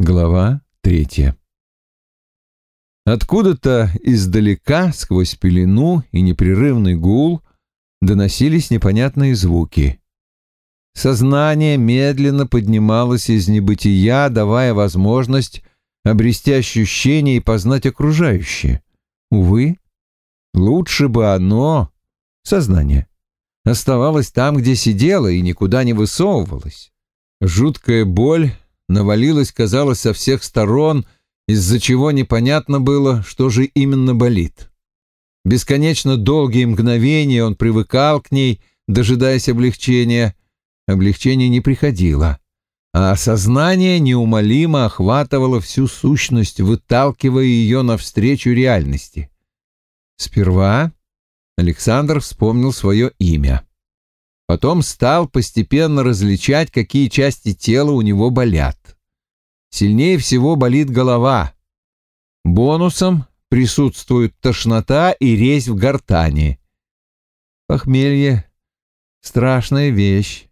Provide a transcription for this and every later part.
Глава третья. Откуда-то издалека, сквозь пелену и непрерывный гул, доносились непонятные звуки. Сознание медленно поднималось из небытия, давая возможность обрести ощущение и познать окружающее. Увы, лучше бы оно, сознание, оставалось там, где сидело и никуда не высовывалось. Жуткая боль навалилась, казалось, со всех сторон, из-за чего непонятно было, что же именно болит. Бесконечно долгие мгновения он привыкал к ней, дожидаясь облегчения. Облегчение не приходило, а осознание неумолимо охватывало всю сущность, выталкивая ее навстречу реальности. Сперва Александр вспомнил свое имя. Потом стал постепенно различать, какие части тела у него болят. Сильнее всего болит голова. Бонусом присутствуют тошнота и резь в гортани. Похмелье — страшная вещь.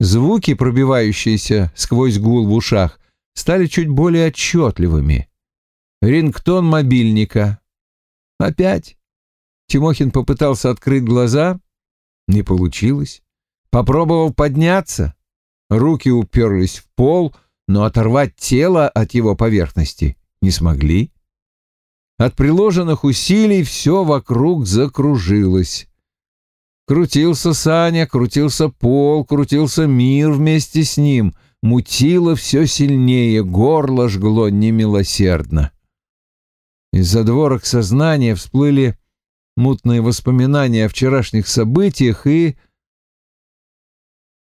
Звуки, пробивающиеся сквозь гул в ушах, стали чуть более отчетливыми. Рингтон мобильника. Опять. Тимохин попытался открыть глаза, не получилось. Попробовал подняться. Руки уперлись в пол, но оторвать тело от его поверхности не смогли. От приложенных усилий все вокруг закружилось. Крутился Саня, крутился пол, крутился мир вместе с ним. Мутило все сильнее, горло жгло немилосердно. Из задворок сознания всплыли мутные воспоминания о вчерашних событиях и...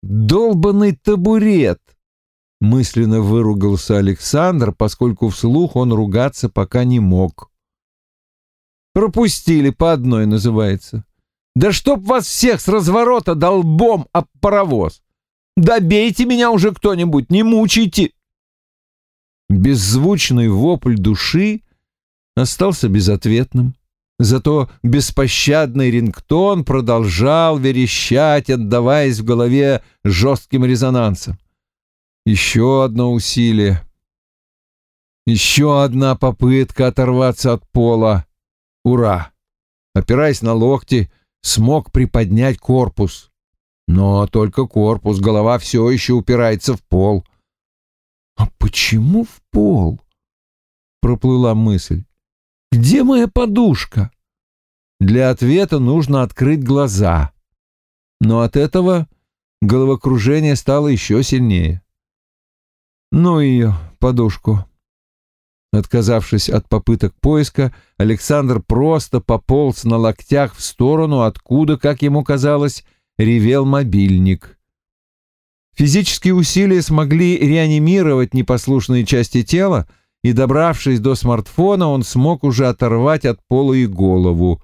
«Долбанный табурет!» — мысленно выругался Александр, поскольку вслух он ругаться пока не мог. «Пропустили по одной, называется. Да чтоб вас всех с разворота долбом об паровоз! Добейте меня уже кто-нибудь, не мучайте!» Беззвучный вопль души остался безответным. Зато беспощадный рингтон продолжал верещать, отдаваясь в голове жестким резонансом. Еще одно усилие. Еще одна попытка оторваться от пола. Ура! Опираясь на локти, смог приподнять корпус. Но только корпус, голова все еще упирается в пол. «А почему в пол?» — проплыла мысль. Где моя подушка? Для ответа нужно открыть глаза. Но от этого головокружение стало еще сильнее. Ну ее, подушку. Отказавшись от попыток поиска, Александр просто пополз на локтях в сторону, откуда, как ему казалось, ревел мобильник. Физические усилия смогли реанимировать непослушные части тела, и, добравшись до смартфона, он смог уже оторвать от пола и голову.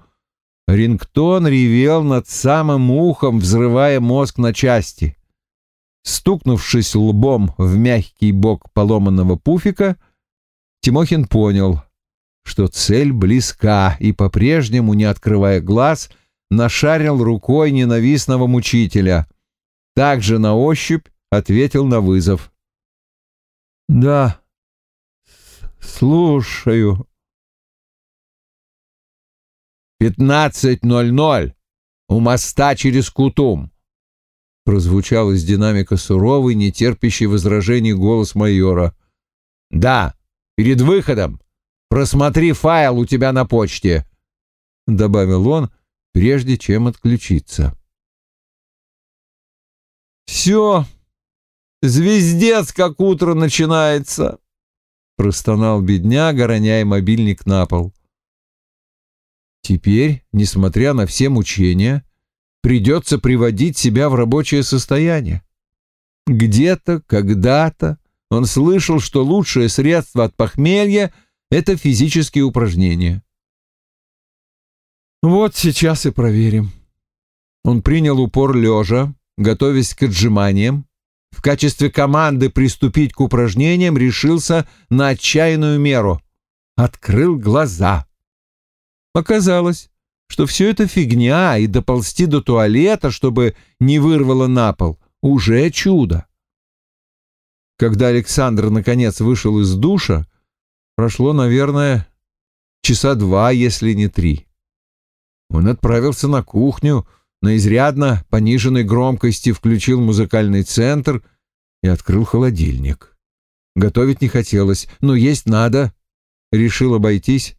Рингтон ревел над самым ухом, взрывая мозг на части. Стукнувшись лбом в мягкий бок поломанного пуфика, Тимохин понял, что цель близка, и, по-прежнему, не открывая глаз, нашарил рукой ненавистного мучителя. Также на ощупь ответил на вызов. «Да», Слушаю. «Пятнадцать ноль ноль! У моста через Кутум!» Прозвучал из динамика суровый, нетерпящий возражений голос майора. «Да, перед выходом. Просмотри файл у тебя на почте», — добавил он, прежде чем отключиться. «Все, звездец, как утро начинается!» Простонал бедняга, роняя мобильник на пол. Теперь, несмотря на все мучения, придется приводить себя в рабочее состояние. Где-то, когда-то он слышал, что лучшее средство от похмелья — это физические упражнения. Вот сейчас и проверим. Он принял упор лежа, готовясь к отжиманиям, в качестве команды приступить к упражнениям решился на отчаянную меру. Открыл глаза. Оказалось, что все это фигня, и доползти до туалета, чтобы не вырвало на пол, уже чудо. Когда Александр наконец вышел из душа, прошло, наверное, часа два, если не три. Он отправился на кухню, на изрядно пониженной громкости включил музыкальный центр и открыл холодильник. Готовить не хотелось, но есть надо. Решил обойтись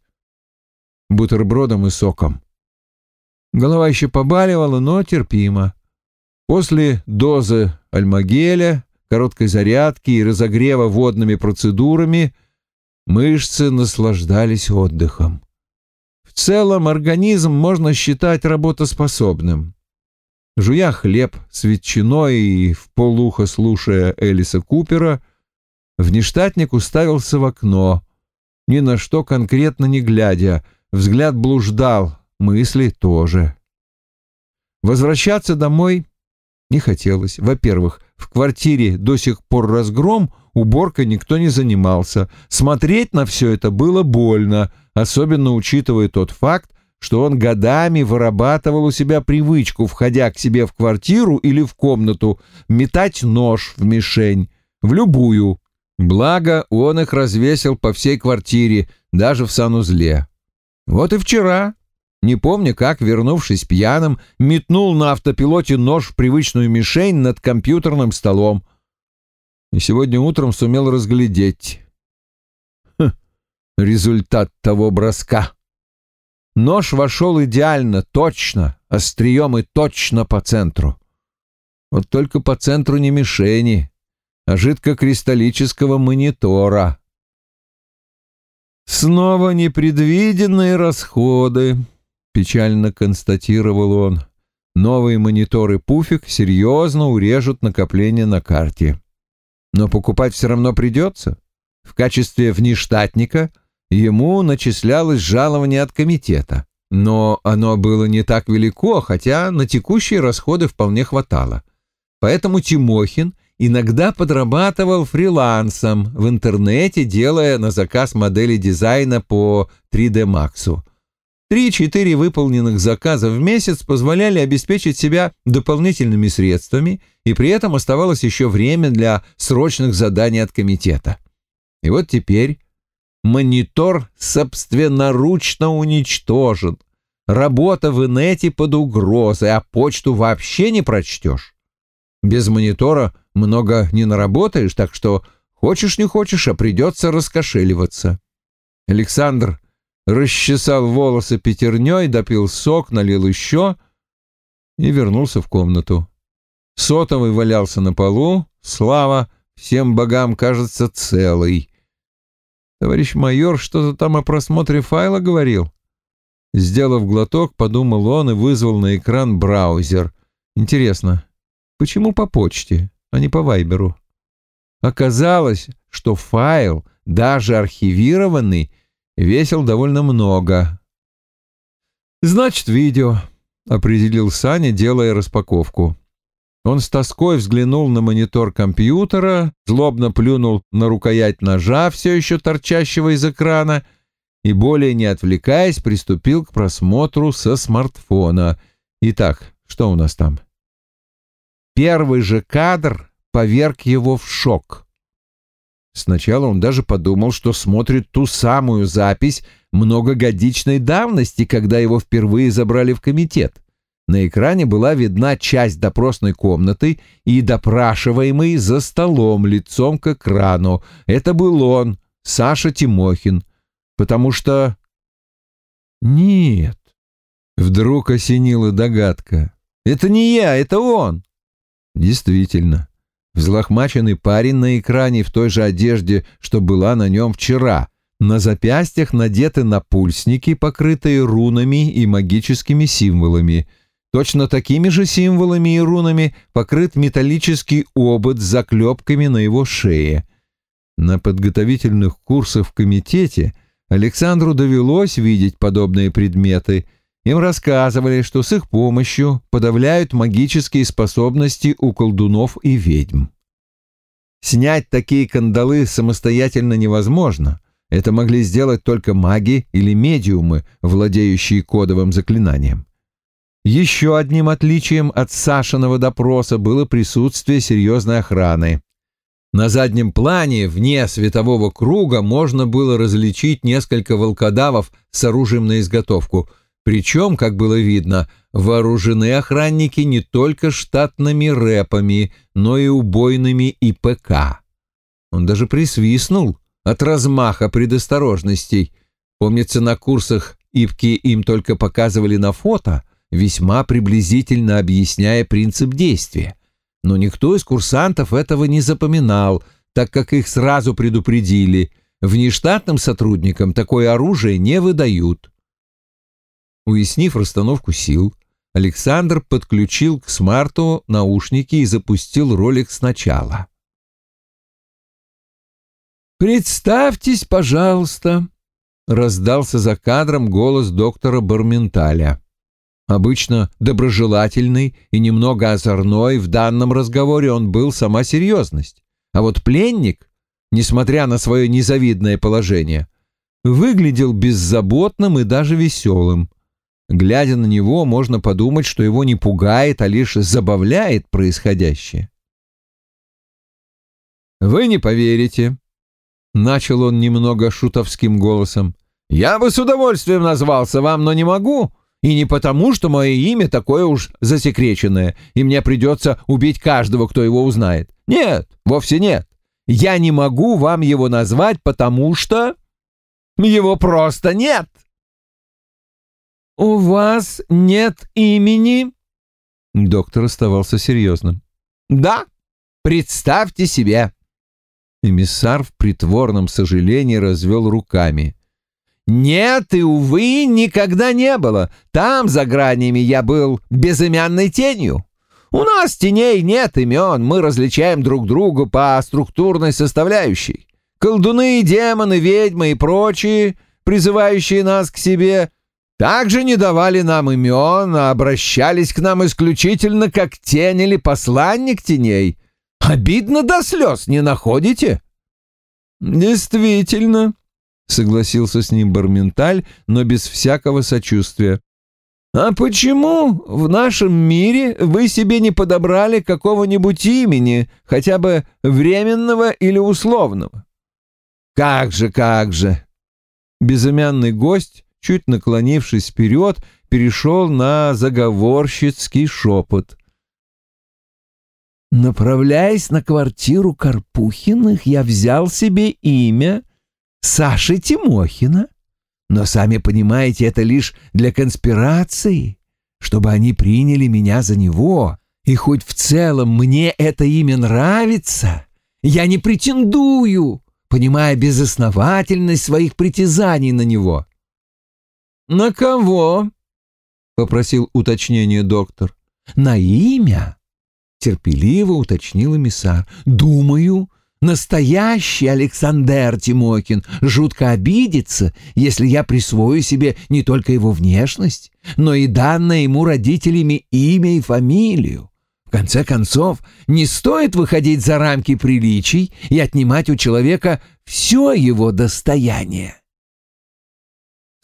бутербродом и соком. Голова еще побаливала, но терпимо. После дозы альмагеля, короткой зарядки и разогрева водными процедурами мышцы наслаждались отдыхом. В целом организм можно считать работоспособным. Жуя хлеб с ветчиной и в полухо слушая Элиса Купера, внештатник уставился в окно, ни на что конкретно не глядя, взгляд блуждал, мысли тоже. Возвращаться домой не хотелось. Во-первых, в квартире до сих пор разгром, уборкой никто не занимался. Смотреть на все это было больно, особенно учитывая тот факт, что он годами вырабатывал у себя привычку, входя к себе в квартиру или в комнату, метать нож в мишень, в любую. Благо, он их развесил по всей квартире, даже в санузле. Вот и вчера, не помня как, вернувшись пьяным, метнул на автопилоте нож в привычную мишень над компьютерным столом. И сегодня утром сумел разглядеть. Хм, результат того броска. Нож вошел идеально, точно, острием и точно по центру. Вот только по центру не мишени, а жидкокристаллического монитора. «Снова непредвиденные расходы», — печально констатировал он. «Новые мониторы пуфик серьезно урежут накопление на карте. Но покупать все равно придется. В качестве внештатника ему начислялось жалование от комитета. Но оно было не так велико, хотя на текущие расходы вполне хватало. Поэтому Тимохин иногда подрабатывал фрилансом в интернете, делая на заказ модели дизайна по 3D Max. Три-четыре выполненных заказа в месяц позволяли обеспечить себя дополнительными средствами, и при этом оставалось еще время для срочных заданий от комитета. И вот теперь монитор собственноручно уничтожен, работа в инете под угрозой, а почту вообще не прочтешь. Без монитора много не наработаешь, так что хочешь не хочешь, а придется раскошеливаться. Александр расчесал волосы пятерней, допил сок, налил еще и вернулся в комнату. Сотовый валялся на полу, слава всем богам кажется целый. Товарищ майор что-то там о просмотре файла говорил. Сделав глоток, подумал он и вызвал на экран браузер. Интересно, почему по почте? а не по Вайберу. Оказалось, что файл, даже архивированный, весил довольно много. «Значит, видео», — определил Саня, делая распаковку. Он с тоской взглянул на монитор компьютера, злобно плюнул на рукоять ножа, все еще торчащего из экрана, и, более не отвлекаясь, приступил к просмотру со смартфона. Итак, что у нас там? Первый же кадр поверг его в шок. Сначала он даже подумал, что смотрит ту самую запись многогодичной давности, когда его впервые забрали в комитет. На экране была видна часть допросной комнаты и допрашиваемый за столом лицом к экрану. Это был он, Саша Тимохин, потому что... Нет. Вдруг осенила догадка. Это не я, это он. Действительно, взлохмаченный парень на экране в той же одежде, что была на нем вчера. На запястьях надеты напульсники, покрытые рунами и магическими символами. Точно такими же символами и рунами покрыт металлический обод с заклепками на его шее. На подготовительных курсах в комитете Александру довелось видеть подобные предметы — им рассказывали, что с их помощью подавляют магические способности у колдунов и ведьм. Снять такие кандалы самостоятельно невозможно. Это могли сделать только маги или медиумы, владеющие кодовым заклинанием. Еще одним отличием от Сашиного допроса было присутствие серьезной охраны. На заднем плане, вне светового круга, можно было различить несколько волкодавов с оружием на изготовку. Причем, как было видно, вооружены охранники не только штатными рэпами, но и убойными ИПК. Он даже присвистнул от размаха предосторожностей. Помнится, на курсах ИПКи им только показывали на фото, весьма приблизительно объясняя принцип действия. Но никто из курсантов этого не запоминал, так как их сразу предупредили. Внештатным сотрудникам такое оружие не выдают. Уяснив расстановку сил, Александр подключил к смарту наушники и запустил ролик сначала. «Представьтесь, пожалуйста», — раздался за кадром голос доктора Барменталя. Обычно доброжелательный и немного озорной, в данном разговоре он был сама серьезность. А вот пленник, несмотря на свое незавидное положение, выглядел беззаботным и даже веселым. Глядя на него, можно подумать, что его не пугает, а лишь забавляет происходящее. «Вы не поверите», Начал он немного шутовским голосом. «Я бы с удовольствием назвался вам, но не могу. И не потому, что мое имя такое уж засекреченное, и мне придется убить каждого, кто его узнает. Нет, вовсе нет. Я не могу вам его назвать, потому что... Его просто нет!» «У вас нет имени?» Доктор оставался серьезным. «Да, представьте себе, Эмиссар в притворном сожалении развел руками. «Нет и, увы, никогда не было. Там, за гранями, я был безымянной тенью. У нас теней нет имен, мы различаем друг друга по структурной составляющей. Колдуны, демоны, ведьмы и прочие, призывающие нас к себе, также не давали нам имен, а обращались к нам исключительно как тень или посланник теней». Обидно до слез, не находите?» «Действительно», — согласился с ним Барменталь, но без всякого сочувствия. «А почему в нашем мире вы себе не подобрали какого-нибудь имени, хотя бы временного или условного?» «Как же, как же!» Безымянный гость, чуть наклонившись вперед, перешел на заговорщицкий шепот. Направляясь на квартиру Карпухиных, я взял себе имя Саши Тимохина. Но, сами понимаете, это лишь для конспирации, чтобы они приняли меня за него. И хоть в целом мне это имя нравится, я не претендую, понимая безосновательность своих притязаний на него. «На кого?» — попросил уточнение доктор. «На имя, терпеливо уточнил эмиссар. «Думаю, настоящий Александр Тимокин жутко обидится, если я присвою себе не только его внешность, но и данное ему родителями имя и фамилию. В конце концов, не стоит выходить за рамки приличий и отнимать у человека все его достояние».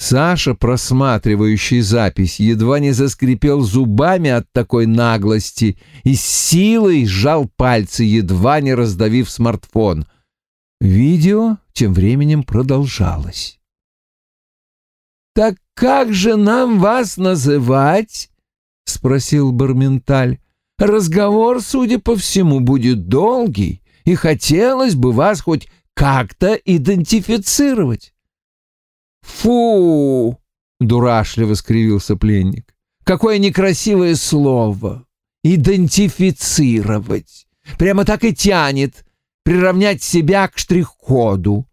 Саша, просматривающий запись, едва не заскрипел зубами от такой наглости и силой сжал пальцы, едва не раздавив смартфон. Видео тем временем продолжалось. «Так как же нам вас называть?» — спросил Барменталь. «Разговор, судя по всему, будет долгий, и хотелось бы вас хоть как-то идентифицировать». «Фу!» — дурашливо скривился пленник. «Какое некрасивое слово! Идентифицировать! Прямо так и тянет приравнять себя к штрих-коду.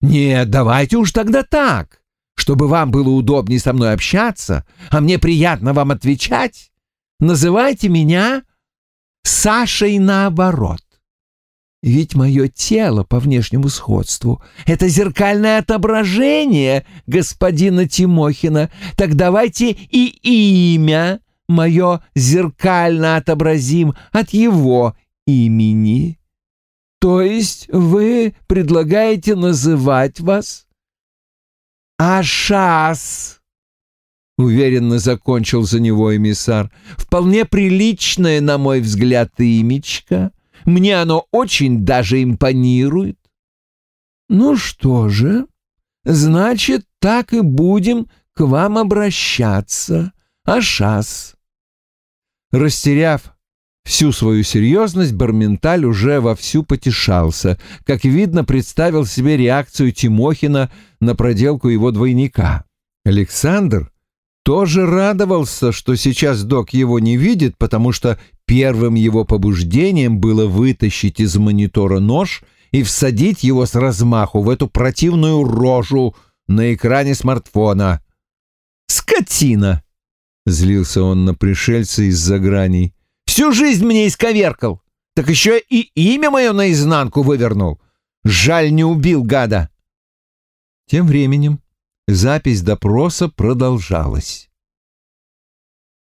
Нет, давайте уж тогда так, чтобы вам было удобнее со мной общаться, а мне приятно вам отвечать. Называйте меня Сашей наоборот. Ведь мое тело по внешнему сходству — это зеркальное отображение господина Тимохина. Так давайте и имя мое зеркально отобразим от его имени. То есть вы предлагаете называть вас Ашас? Уверенно закончил за него эмиссар. Вполне приличное, на мой взгляд, имечко — Мне оно очень даже импонирует. Ну что же, значит, так и будем к вам обращаться, Ашас. Растеряв всю свою серьезность, Барменталь уже вовсю потешался. Как видно, представил себе реакцию Тимохина на проделку его двойника. Александр тоже радовался, что сейчас док его не видит, потому что первым его побуждением было вытащить из монитора нож и всадить его с размаху в эту противную рожу на экране смартфона. «Скотина!» — злился он на пришельца из-за граней. «Всю жизнь мне исковеркал, так еще и имя мое наизнанку вывернул. Жаль, не убил гада!» Тем временем Запись допроса продолжалась.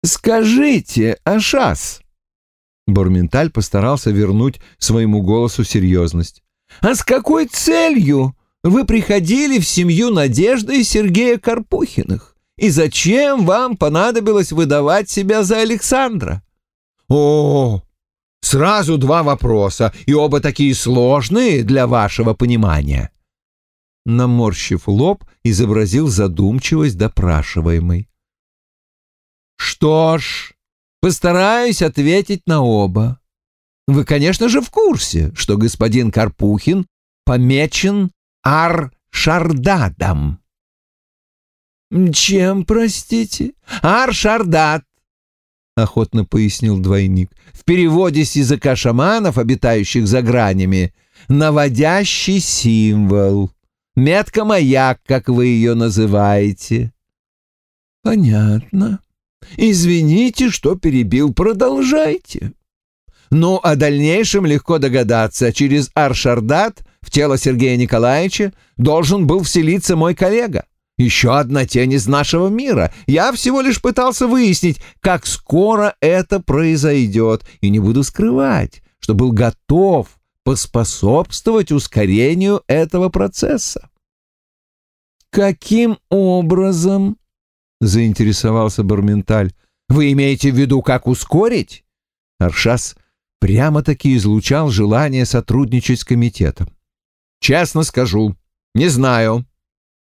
«Скажите, Ашас!» Борменталь постарался вернуть своему голосу серьезность. «А с какой целью вы приходили в семью Надежды и Сергея Карпухиных? И зачем вам понадобилось выдавать себя за Александра?» «О, сразу два вопроса, и оба такие сложные для вашего понимания наморщив лоб, изобразил задумчивость допрашиваемой. «Что ж, постараюсь ответить на оба. Вы, конечно же, в курсе, что господин Карпухин помечен Ар-Шардадом». «Чем, простите?» «Ар-Шардад», — охотно пояснил двойник. «В переводе с языка шаманов, обитающих за гранями, наводящий символ». Метка-маяк, как вы ее называете». «Понятно. Извините, что перебил. Продолжайте». «Ну, о дальнейшем легко догадаться. Через Аршардат в тело Сергея Николаевича должен был вселиться мой коллега. Еще одна тень из нашего мира. Я всего лишь пытался выяснить, как скоро это произойдет, и не буду скрывать, что был готов поспособствовать ускорению этого процесса. «Каким образом?» — заинтересовался Барменталь. «Вы имеете в виду, как ускорить?» Аршас прямо-таки излучал желание сотрудничать с комитетом. «Честно скажу, не знаю.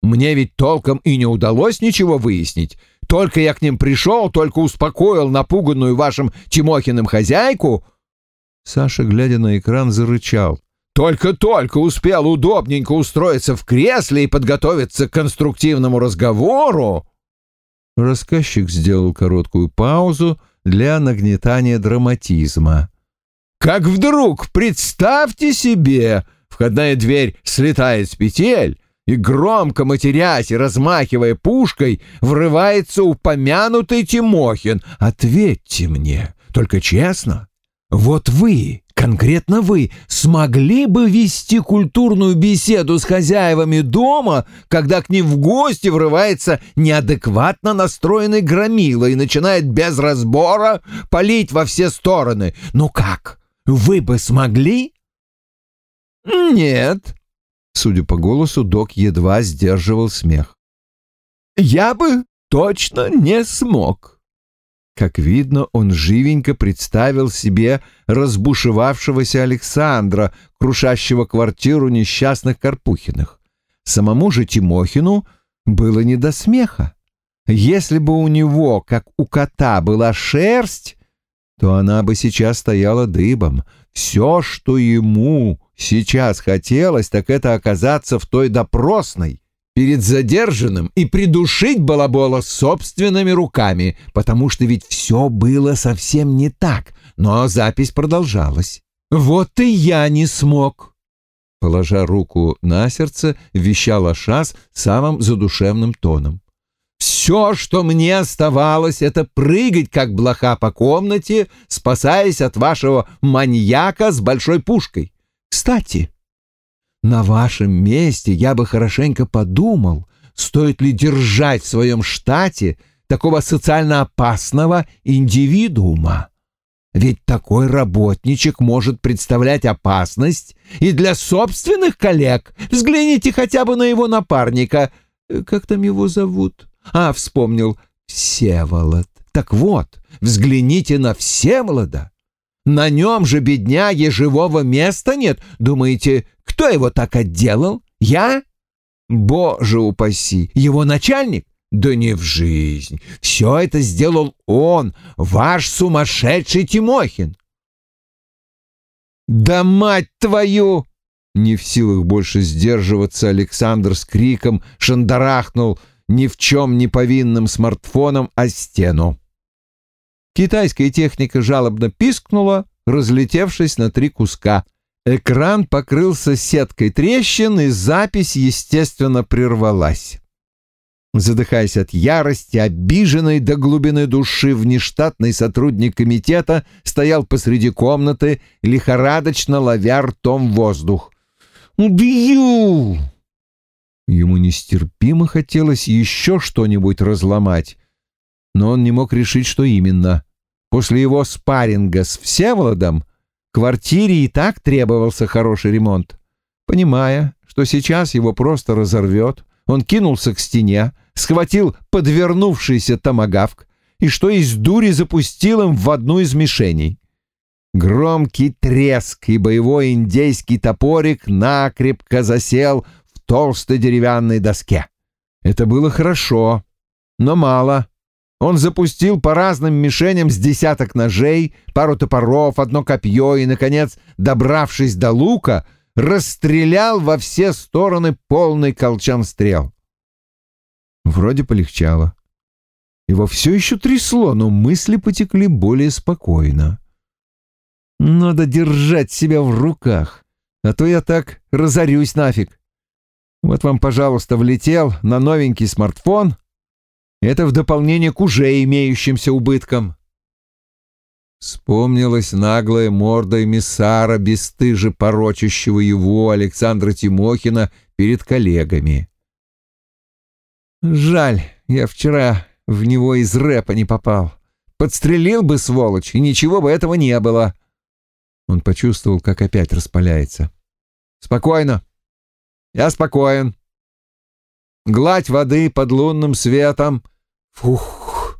Мне ведь толком и не удалось ничего выяснить. Только я к ним пришел, только успокоил напуганную вашим Тимохиным хозяйку, Саша, глядя на экран, зарычал. «Только-только успел удобненько устроиться в кресле и подготовиться к конструктивному разговору!» Рассказчик сделал короткую паузу для нагнетания драматизма. «Как вдруг, представьте себе, входная дверь слетает с петель, и громко матерясь и размахивая пушкой, врывается упомянутый Тимохин. Ответьте мне, только честно, вот вы, конкретно вы, смогли бы вести культурную беседу с хозяевами дома, когда к ним в гости врывается неадекватно настроенный громила и начинает без разбора палить во все стороны? Ну как, вы бы смогли? Нет. Судя по голосу, док едва сдерживал смех. Я бы точно не смог. Как видно, он живенько представил себе разбушевавшегося Александра, крушащего квартиру несчастных Карпухиных. Самому же Тимохину было не до смеха. Если бы у него, как у кота, была шерсть, то она бы сейчас стояла дыбом. Все, что ему сейчас хотелось, так это оказаться в той допросной, перед задержанным и придушить балабола собственными руками, потому что ведь все было совсем не так, но запись продолжалась. «Вот и я не смог!» Положа руку на сердце, вещал Ашас самым задушевным тоном. «Все, что мне оставалось, это прыгать, как блоха по комнате, спасаясь от вашего маньяка с большой пушкой. Кстати, на вашем месте я бы хорошенько подумал, стоит ли держать в своем штате такого социально опасного индивидуума. Ведь такой работничек может представлять опасность и для собственных коллег. Взгляните хотя бы на его напарника. Как там его зовут? А, вспомнил. Всеволод. Так вот, взгляните на Всеволода. На нем же, бедняге, живого места нет. Думаете, кто его так отделал? Я? Боже упаси, его начальник? Да не в жизнь. Все это сделал он, ваш сумасшедший Тимохин. Да мать твою! Не в силах больше сдерживаться, Александр с криком шандарахнул ни в чем не повинным смартфоном о стену. Китайская техника жалобно пискнула, разлетевшись на три куска. Экран покрылся сеткой трещин, и запись, естественно, прервалась. Задыхаясь от ярости, обиженный до глубины души, внештатный сотрудник комитета стоял посреди комнаты, лихорадочно ловя ртом воздух. «Убью!» Ему нестерпимо хотелось еще что-нибудь разломать, но он не мог решить, что именно. После его спарринга с Всеволодом Квартире и так требовался хороший ремонт. Понимая, что сейчас его просто разорвет, он кинулся к стене, схватил подвернувшийся томагавк и что из дури запустил им в одну из мишеней. Громкий треск и боевой индейский топорик накрепко засел в толстой деревянной доске. Это было хорошо, но мало. Он запустил по разным мишеням с десяток ножей, пару топоров, одно копье и, наконец, добравшись до лука, расстрелял во все стороны полный колчан стрел. Вроде полегчало. Его все еще трясло, но мысли потекли более спокойно. Надо держать себя в руках, а то я так разорюсь нафиг. Вот вам, пожалуйста, влетел на новенький смартфон, это в дополнение к уже имеющимся убыткам. Вспомнилась наглая морда эмиссара, бесстыже порочащего его Александра Тимохина перед коллегами. Жаль, я вчера в него из рэпа не попал. Подстрелил бы, сволочь, и ничего бы этого не было. Он почувствовал, как опять распаляется. Спокойно. Я спокоен. Гладь воды под лунным светом Фух.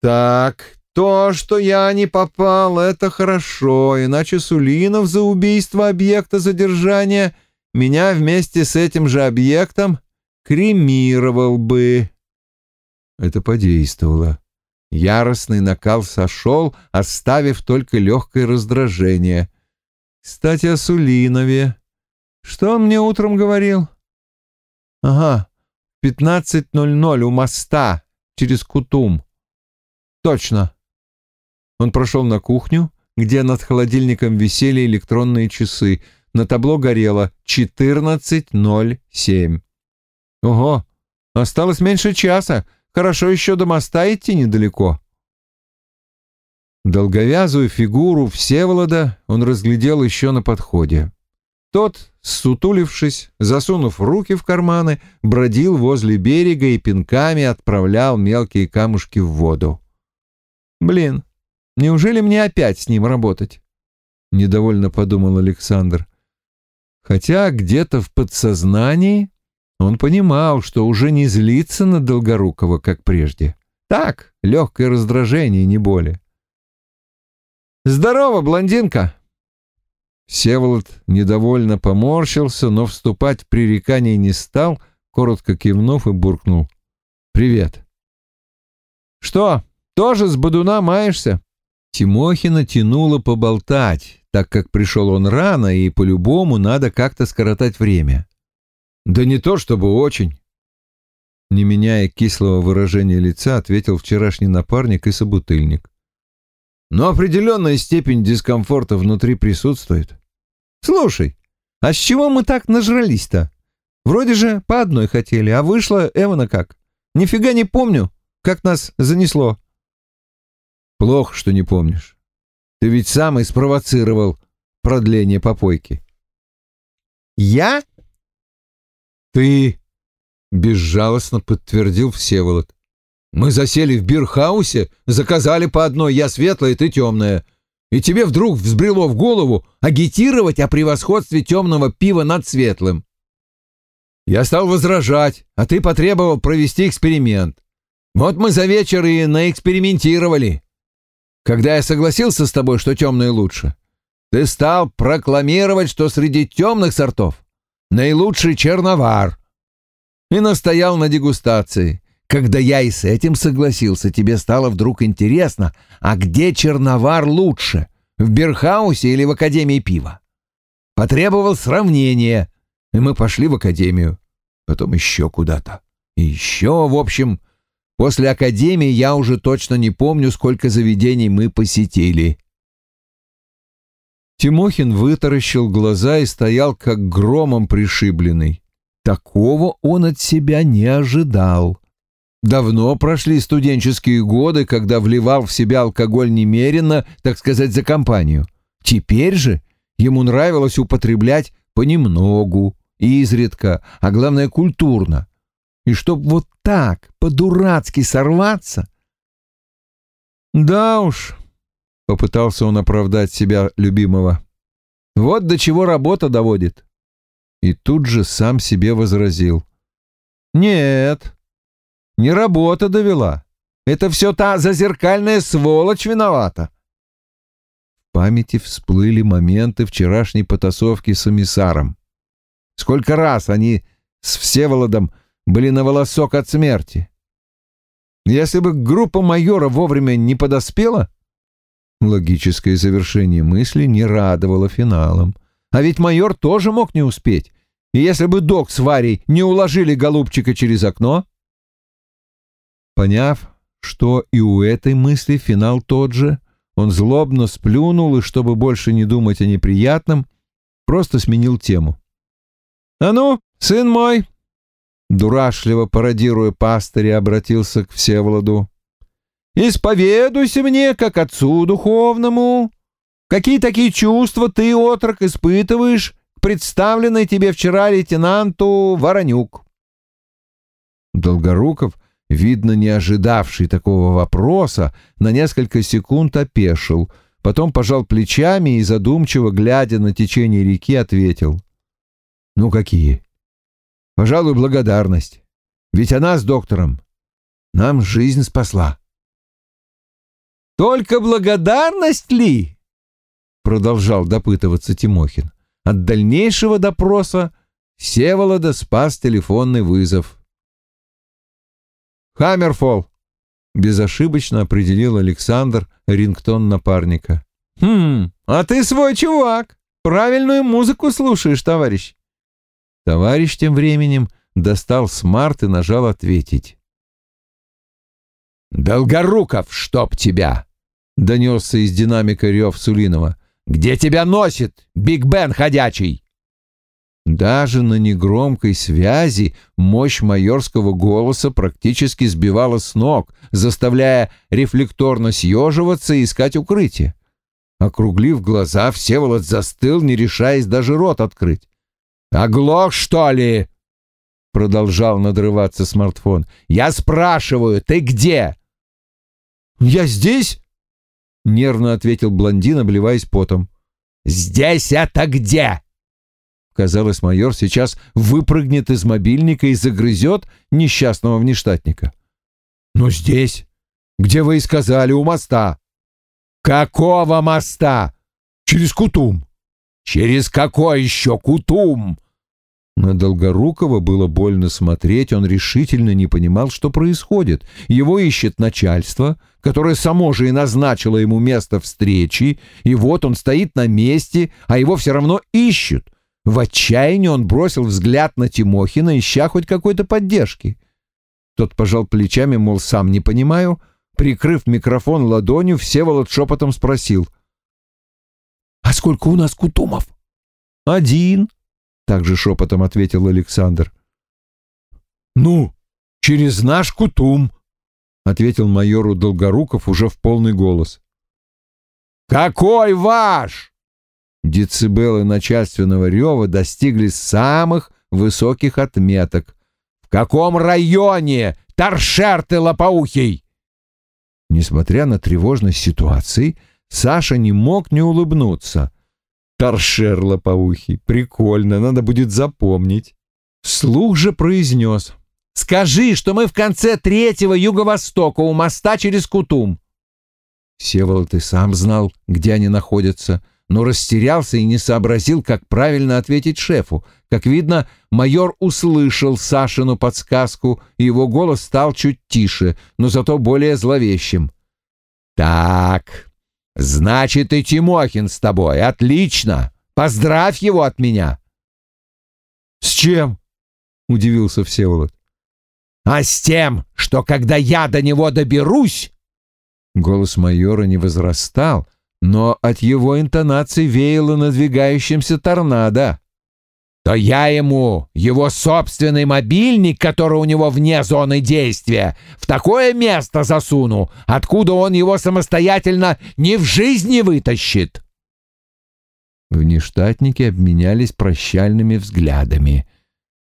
Так, то, что я не попал, это хорошо, иначе Сулинов за убийство объекта задержания меня вместе с этим же объектом кремировал бы. Это подействовало. Яростный накал сошел, оставив только легкое раздражение. Кстати, о Сулинове. Что он мне утром говорил? Ага, 15.00 у моста через Кутум. Точно. Он прошел на кухню, где над холодильником висели электронные часы. На табло горело 14.07. Ого, осталось меньше часа. Хорошо еще до моста идти недалеко. Долговязую фигуру Всеволода он разглядел еще на подходе. Тот, сутулившись, засунув руки в карманы, бродил возле берега и пинками отправлял мелкие камушки в воду. «Блин, неужели мне опять с ним работать?» — недовольно подумал Александр. Хотя где-то в подсознании он понимал, что уже не злится на Долгорукова, как прежде. Так, легкое раздражение, не более. «Здорово, блондинка!» Всеволод недовольно поморщился, но вступать в пререкание не стал, коротко кивнув и буркнул. «Привет». «Что, тоже с бодуна маешься?» Тимохина тянуло поболтать, так как пришел он рано, и по-любому надо как-то скоротать время. «Да не то чтобы очень». Не меняя кислого выражения лица, ответил вчерашний напарник и собутыльник. «Но определенная степень дискомфорта внутри присутствует. Слушай, а с чего мы так нажрались-то? Вроде же по одной хотели, а вышло Эвана как. Нифига не помню, как нас занесло. Плохо, что не помнишь. Ты ведь сам и спровоцировал продление попойки. Я? Ты, безжалостно подтвердил Всеволод. Мы засели в бирхаусе, заказали по одной, я светлая, ты темная и тебе вдруг взбрело в голову агитировать о превосходстве темного пива над светлым. Я стал возражать, а ты потребовал провести эксперимент. Вот мы за вечер и наэкспериментировали. когда я согласился с тобой, что темное лучше, ты стал прокламировать, что среди темных сортов наилучший черновар. И настоял на дегустации. Когда я и с этим согласился, тебе стало вдруг интересно, а где черновар лучше, в Берхаусе или в Академии пива? Потребовал сравнения, и мы пошли в Академию, потом еще куда-то. И еще, в общем, после Академии я уже точно не помню, сколько заведений мы посетили. Тимохин вытаращил глаза и стоял как громом пришибленный. Такого он от себя не ожидал. Давно прошли студенческие годы, когда вливал в себя алкоголь немеренно, так сказать, за компанию. Теперь же ему нравилось употреблять понемногу, изредка, а главное культурно. И чтоб вот так, по-дурацки сорваться... Да уж, Попытался он оправдать себя любимого. Вот до чего работа доводит. И тут же сам себе возразил. Нет, не работа довела. Это все та зазеркальная сволочь виновата. В памяти всплыли моменты вчерашней потасовки с эмиссаром. Сколько раз они с Всеволодом были на волосок от смерти. Если бы группа майора вовремя не подоспела, Логическое завершение мысли не радовало финалом. А ведь майор тоже мог не успеть. И если бы док с Варей не уложили голубчика через окно... Поняв, что и у этой мысли финал тот же, он злобно сплюнул и, чтобы больше не думать о неприятном, просто сменил тему. «А ну, сын мой!» Дурашливо пародируя пастыря, обратился к Всеволоду. Исповедуйся мне, как отцу духовному. Какие такие чувства ты, отрок, испытываешь к представленной тебе вчера лейтенанту Воронюк?» Долгоруков, видно, не ожидавший такого вопроса, на несколько секунд опешил, потом пожал плечами и, задумчиво глядя на течение реки, ответил. «Ну какие? Пожалуй, благодарность. Ведь она с доктором нам жизнь спасла». Только благодарность ли? Продолжал допытываться Тимохин. От дальнейшего допроса Севолода спас телефонный вызов. «Хаммерфол!» — безошибочно определил Александр рингтон напарника. «Хм, а ты свой чувак! Правильную музыку слушаешь, товарищ!» Товарищ тем временем достал смарт и нажал «Ответить». «Долгоруков, чтоб тебя!» донесся из динамика рев Сулинова. «Где тебя носит, Биг Бен ходячий?» Даже на негромкой связи мощь майорского голоса практически сбивала с ног, заставляя рефлекторно съеживаться и искать укрытие. Округлив глаза, Всеволод застыл, не решаясь даже рот открыть. «Оглох, что ли?» — продолжал надрываться смартфон. «Я спрашиваю, ты где?» «Я здесь?» — нервно ответил блондин, обливаясь потом. «Здесь это где?» Казалось, майор сейчас выпрыгнет из мобильника и загрызет несчастного внештатника. «Но здесь, где вы и сказали, у моста». «Какого моста?» «Через Кутум». «Через какой еще Кутум?» На Долгорукова было больно смотреть, он решительно не понимал, что происходит. Его ищет начальство, которое само же и назначило ему место встречи, и вот он стоит на месте, а его все равно ищут. В отчаянии он бросил взгляд на Тимохина, ища хоть какой-то поддержки. Тот пожал плечами, мол, сам не понимаю. Прикрыв микрофон ладонью, Всеволод шепотом спросил. «А сколько у нас кутумов?» «Один», также шепотом ответил Александр. «Ну, через наш кутум», — ответил майору Долгоруков уже в полный голос. «Какой ваш?» Децибелы начальственного рева достигли самых высоких отметок. «В каком районе, торшер ты лопоухий?» Несмотря на тревожность ситуации, Саша не мог не улыбнуться — Торшер лопоухий. Прикольно, надо будет запомнить. Слух же произнес. «Скажи, что мы в конце третьего юго-востока у моста через Кутум». Севолод и сам знал, где они находятся, но растерялся и не сообразил, как правильно ответить шефу. Как видно, майор услышал Сашину подсказку, и его голос стал чуть тише, но зато более зловещим. «Так, значит, и Тимохин с тобой. Отлично! Поздравь его от меня!» «С чем?» — удивился Всеволод. «А с тем, что когда я до него доберусь...» Голос майора не возрастал, но от его интонации веяло надвигающимся торнадо. «То я ему его собственный мобильник, который у него вне зоны действия, в такое место засуну, откуда он его самостоятельно ни в жизни вытащит!» Внештатники обменялись прощальными взглядами.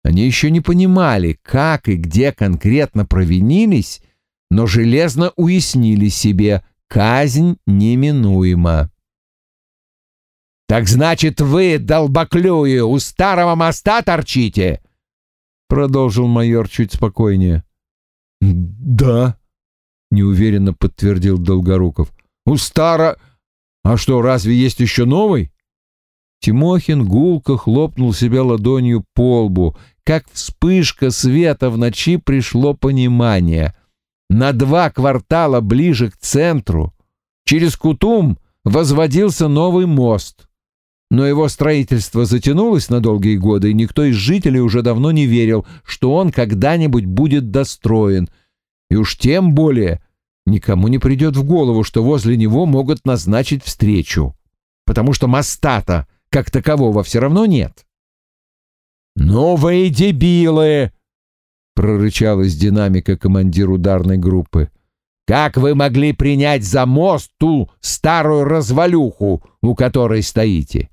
Они еще не понимали, как и где конкретно провинились, но железно уяснили себе, казнь неминуема. «Так значит, вы, долбоклюи, у старого моста торчите?» — продолжил майор чуть спокойнее. «Да», — неуверенно подтвердил Долгоруков. «У стара... А что, разве есть еще новый?» Тимохин гулко хлопнул себя ладонью по лбу. Как вспышка света в ночи пришло понимание. На два квартала ближе к центру, через Кутум, возводился новый мост. Но его строительство затянулось на долгие годы, и никто из жителей уже давно не верил, что он когда-нибудь будет достроен. И уж тем более никому не придет в голову, что возле него могут назначить встречу. Потому что моста-то как такового все равно нет. «Новые дебилы!» — прорычал из динамика командир ударной группы. «Как вы могли принять за мост ту старую развалюху, у которой стоите?»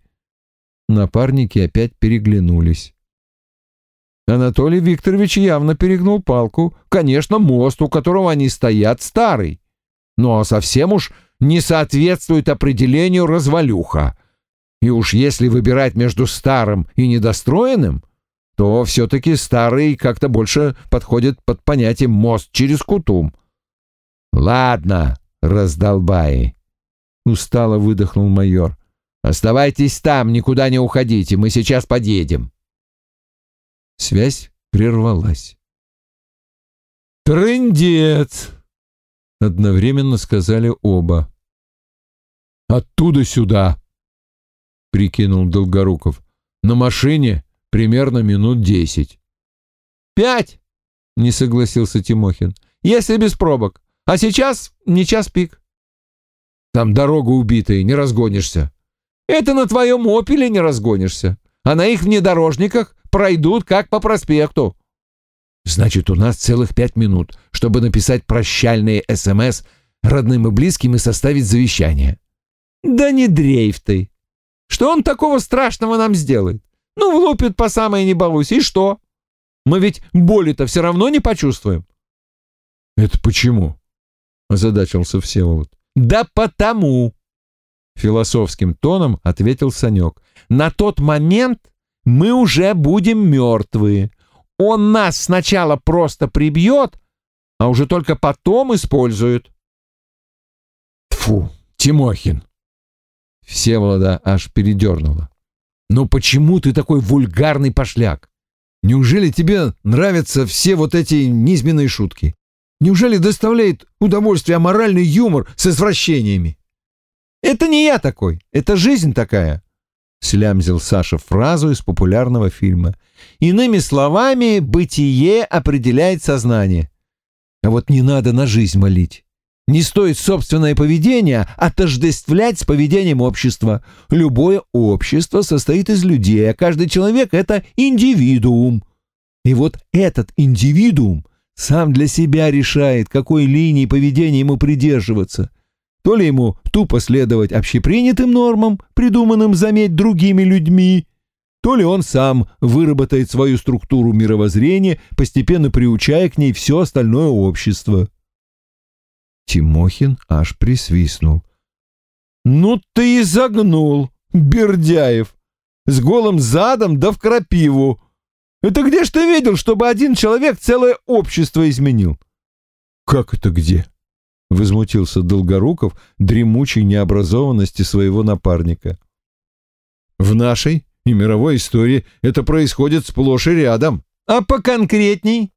Напарники опять переглянулись. Анатолий Викторович явно перегнул палку. Конечно, мост, у которого они стоят, старый. Но совсем уж не соответствует определению развалюха. И уж если выбирать между старым и недостроенным, то все-таки старый как-то больше подходит под понятием «мост через Кутум». «Ладно, раздолбай», — устало выдохнул майор. «Оставайтесь там, никуда не уходите, мы сейчас подъедем». Связь прервалась. «Трындец!» — одновременно сказали оба. «Оттуда сюда!» — прикинул Долгоруков. «На машине примерно минут десять». «Пять!» — не согласился Тимохин. «Если без пробок. А сейчас не час пик». «Там дорога убитая, не разгонишься». «Это на твоем «Опеле» не разгонишься. А на их внедорожниках пройдут как по проспекту». «Значит, у нас целых пять минут, чтобы написать прощальные СМС родным и близким и составить завещание». «Да не дрейф ты!» Что он такого страшного нам сделает? Ну, влупит по самой не балуйся, и что? Мы ведь боли-то все равно не почувствуем. — Это почему? — озадачился Всеволод. — Да потому! — философским тоном ответил Санек. — На тот момент мы уже будем мертвые. Он нас сначала просто прибьет, а уже только потом использует. — Тфу, Тимохин! Всеволода аж передернуло. «Ну почему ты такой вульгарный пошляк? Неужели тебе нравятся все вот эти низменные шутки? Неужели доставляет удовольствие моральный юмор с извращениями?» «Это не я такой, это жизнь такая», — слямзил Саша фразу из популярного фильма. «Иными словами, бытие определяет сознание. А вот не надо на жизнь молить. Не стоит собственное поведение отождествлять с поведением общества. Любое общество состоит из людей, а каждый человек — это индивидуум. И вот этот индивидуум сам для себя решает, какой линии поведения ему придерживаться. То ли ему тупо следовать общепринятым нормам, придуманным, заметь, другими людьми, то ли он сам выработает свою структуру мировоззрения, постепенно приучая к ней все остальное общество. Тимохин аж присвистнул. «Ну ты и загнул, Бердяев! С голым задом да в крапиву! Это где ж ты видел, чтобы один человек целое общество изменил?» «Как это где?» возмутился Долгоруков дремучей необразованности своего напарника. В нашей и мировой истории это происходит сплошь и рядом. А поконкретней?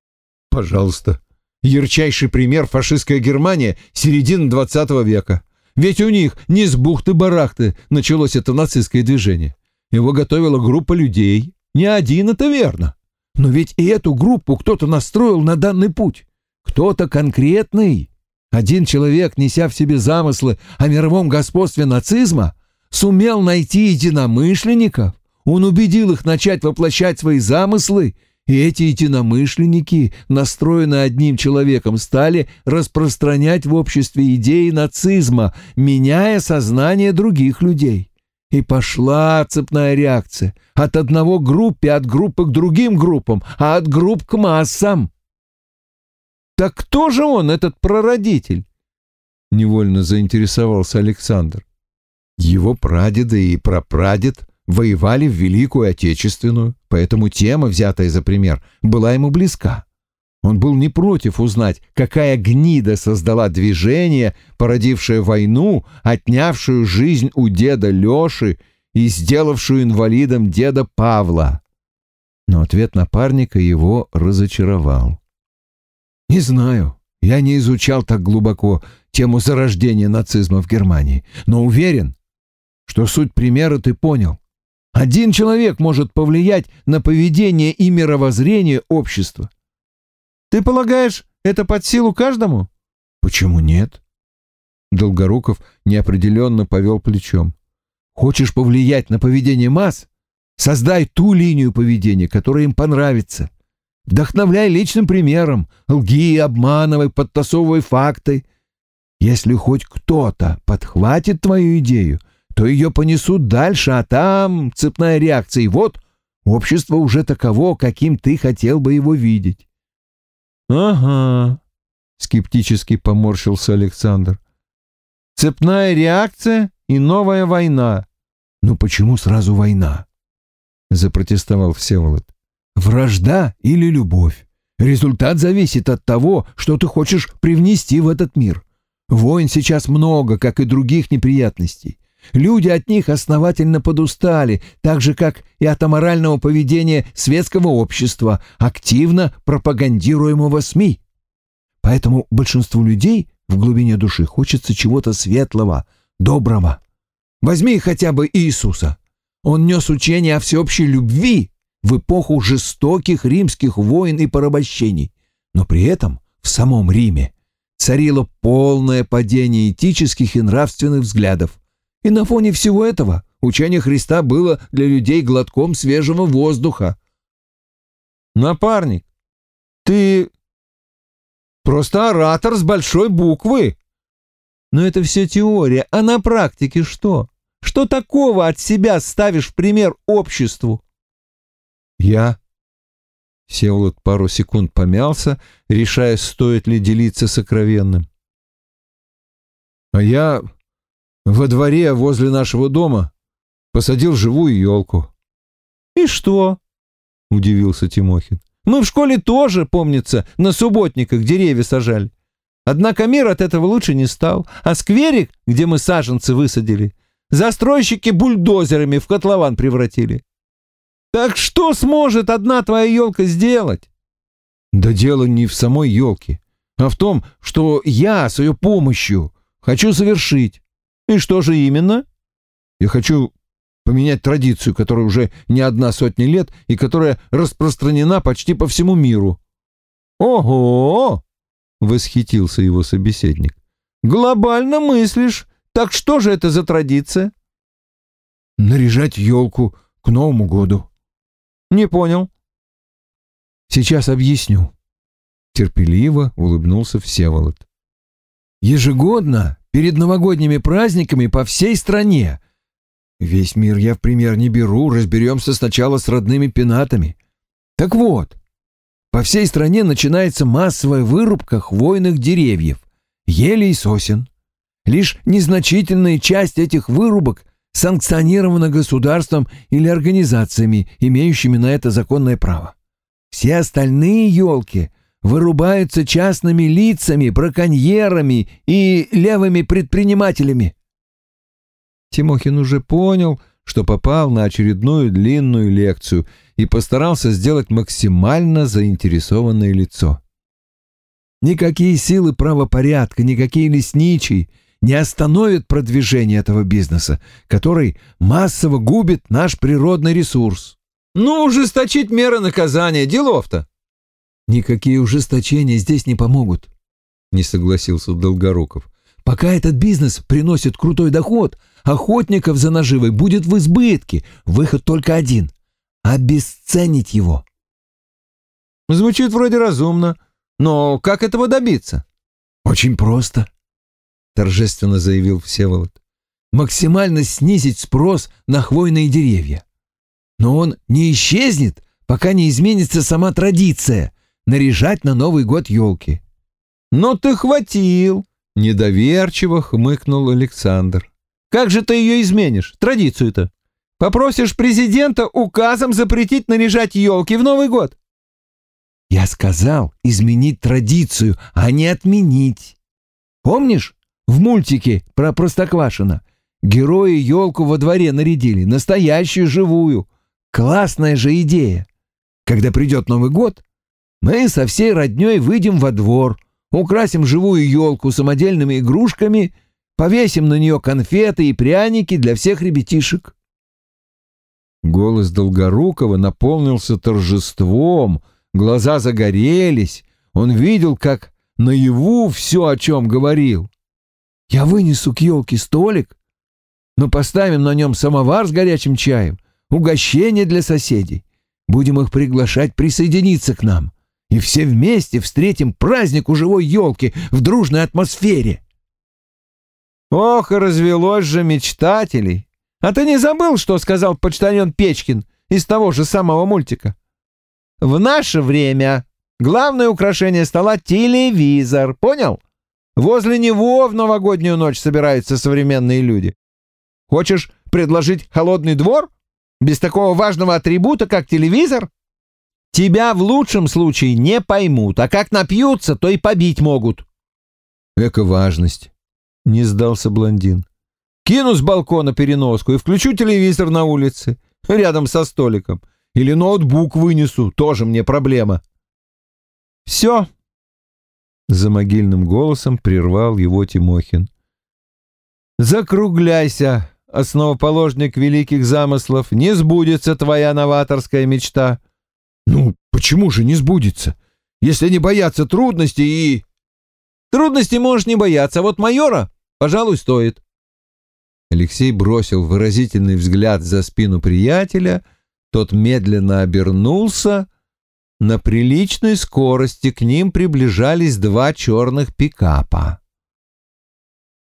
Пожалуйста. Ярчайший пример фашистская Германия середины двадцатого века. Ведь у них не с бухты-барахты началось это нацистское движение. Его готовила группа людей. Не один, это верно. Но ведь и эту группу кто-то настроил на данный путь. Кто-то конкретный. Один человек, неся в себе замыслы о мировом господстве нацизма, сумел найти единомышленников. Он убедил их начать воплощать свои замыслы, эти единомышленники, настроенные одним человеком, стали распространять в обществе идеи нацизма, меняя сознание других людей. И пошла цепная реакция. От одного группы, от группы к другим группам, а от групп к массам. Так кто же он, этот прародитель? Невольно заинтересовался Александр. Его прадеды и прапрадед воевали в Великую Отечественную, поэтому тема, взятая за пример, была ему близка. Он был не против узнать, какая гнида создала движение, породившее войну, отнявшую жизнь у деда Лёши и сделавшую инвалидом деда Павла. Но ответ напарника его разочаровал. «Не знаю, я не изучал так глубоко тему зарождения нацизма в Германии, но уверен, что суть примера ты понял. Один человек может повлиять на поведение и мировоззрение общества. Ты полагаешь, это под силу каждому? Почему нет? Долгоруков неопределенно повел плечом. Хочешь повлиять на поведение масс? Создай ту линию поведения, которая им понравится. Вдохновляй личным примером, лги, обманывай, подтасовывай факты. Если хоть кто-то подхватит твою идею, то ее понесут дальше, а там цепная реакция. И вот общество уже таково, каким ты хотел бы его видеть. «Ага», — скептически поморщился Александр. «Цепная реакция и новая война». «Ну почему сразу война?» — запротестовал Всеволод. «Вражда или любовь? Результат зависит от того, что ты хочешь привнести в этот мир. Войн сейчас много, как и других неприятностей. Люди от них основательно подустали, так же, как и от аморального поведения светского общества, активно пропагандируемого СМИ. Поэтому большинству людей в глубине души хочется чего-то светлого, доброго. Возьми хотя бы Иисуса. Он нес учение о всеобщей любви в эпоху жестоких римских войн и порабощений, но при этом в самом Риме царило полное падение этических и нравственных взглядов, и на фоне всего этого учение Христа было для людей глотком свежего воздуха. «Напарник, ты просто оратор с большой буквы!» «Но это все теория, а на практике что? Что такого от себя ставишь в пример обществу?» «Я...» Севолод пару секунд помялся, решая, стоит ли делиться сокровенным. «А я во дворе возле нашего дома посадил живую елку. «И что?» — удивился Тимохин. «Мы в школе тоже, помнится, на субботниках деревья сажали. Однако мир от этого лучше не стал, а скверик, где мы саженцы высадили, застройщики бульдозерами в котлован превратили. Так что сможет одна твоя елка сделать?» «Да дело не в самой елке, а в том, что я с ее помощью хочу совершить. И что же именно? Я хочу поменять традицию, которая уже не одна сотня лет и которая распространена почти по всему миру. Ого! Восхитился его собеседник. Глобально мыслишь. Так что же это за традиция? Наряжать елку к Новому году. Не понял. Сейчас объясню. Терпеливо улыбнулся Всеволод. Ежегодно перед новогодними праздниками по всей стране. Весь мир я в пример не беру, разберемся сначала с родными пенатами. Так вот, по всей стране начинается массовая вырубка хвойных деревьев, елей и сосен. Лишь незначительная часть этих вырубок санкционирована государством или организациями, имеющими на это законное право. Все остальные елки вырубаются частными лицами, браконьерами и левыми предпринимателями. Тимохин уже понял, что попал на очередную длинную лекцию и постарался сделать максимально заинтересованное лицо. Никакие силы правопорядка, никакие лесничие не остановят продвижение этого бизнеса, который массово губит наш природный ресурс. Ну, ужесточить меры наказания, делов-то. Никакие ужесточения здесь не помогут, не согласился Долгоруков. Пока этот бизнес приносит крутой доход, охотников за наживой будет в избытке. Выход только один — обесценить его. Звучит вроде разумно, но как этого добиться? Очень просто, торжественно заявил Всеволод. Максимально снизить спрос на хвойные деревья. Но он не исчезнет, пока не изменится сама традиция наряжать на Новый год елки. «Но ты хватил!» — недоверчиво хмыкнул Александр. «Как же ты ее изменишь, традицию-то? Попросишь президента указом запретить наряжать елки в Новый год?» «Я сказал изменить традицию, а не отменить. Помнишь, в мультике про Простоквашино герои елку во дворе нарядили, настоящую живую. Классная же идея. Когда придет Новый год, мы со всей родней выйдем во двор, украсим живую елку самодельными игрушками, повесим на нее конфеты и пряники для всех ребятишек. Голос Долгорукова наполнился торжеством, глаза загорелись. Он видел, как наяву все, о чем говорил. «Я вынесу к елке столик. Мы поставим на нем самовар с горячим чаем, угощение для соседей. Будем их приглашать присоединиться к нам. И все вместе встретим праздник у живой елки в дружной атмосфере. Ох, развелось же мечтателей. А ты не забыл, что сказал почтальон Печкин из того же самого мультика? В наше время главное украшение стола — телевизор, понял? Возле него в новогоднюю ночь собираются современные люди. Хочешь предложить холодный двор? Без такого важного атрибута, как телевизор? Тебя в лучшем случае не поймут, а как напьются, то и побить могут. Эко-важность. Не сдался блондин. Кину с балкона переноску и включу телевизор на улице, рядом со столиком. Или ноутбук вынесу, тоже мне проблема. Все. За могильным голосом прервал его Тимохин. Закругляйся, основоположник великих замыслов, не сбудется твоя новаторская мечта. Ну, почему же не сбудется? Если не бояться трудностей и... Трудностей можешь не бояться, а вот майора, пожалуй, стоит. Алексей бросил выразительный взгляд за спину приятеля, тот медленно обернулся. На приличной скорости к ним приближались два черных пикапа.